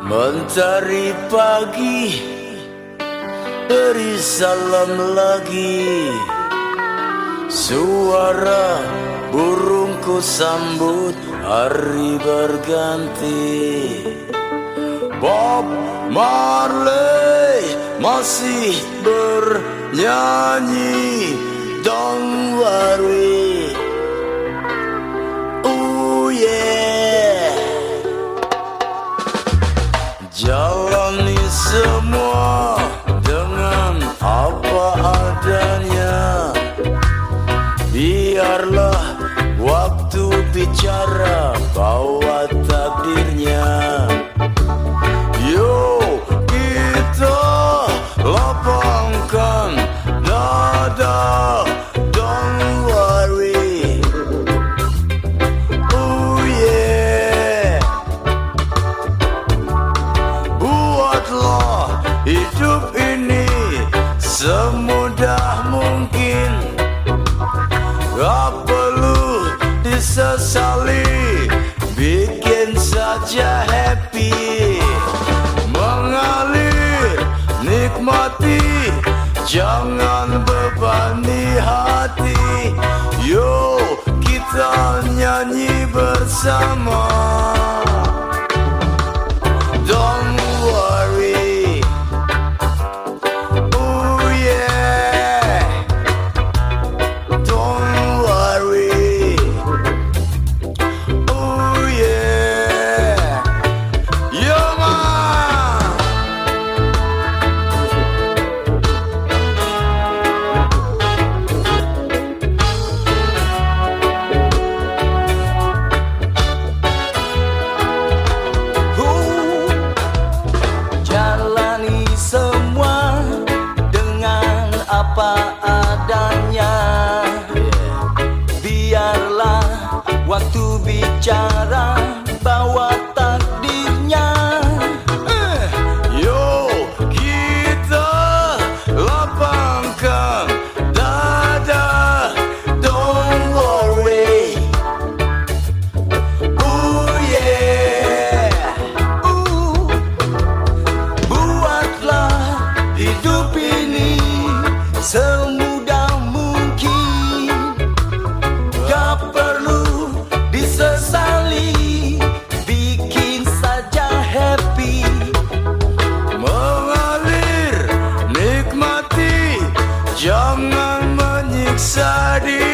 Mentari pagi beri salam lagi. Suara burungku sambut hari berganti Bob Marley masih bernyanyi. Don't worry. Oh yeah. Jalani semua dengan apa adanya. Biarlah waktu bicara bawa Buatlah hidup ini semudah mungkin. Gak perlu disesali Bikin saja happy. Mengalir, nikmati Jangan bebani hati. Yo, kita nyanyi bersama கொண்டாடி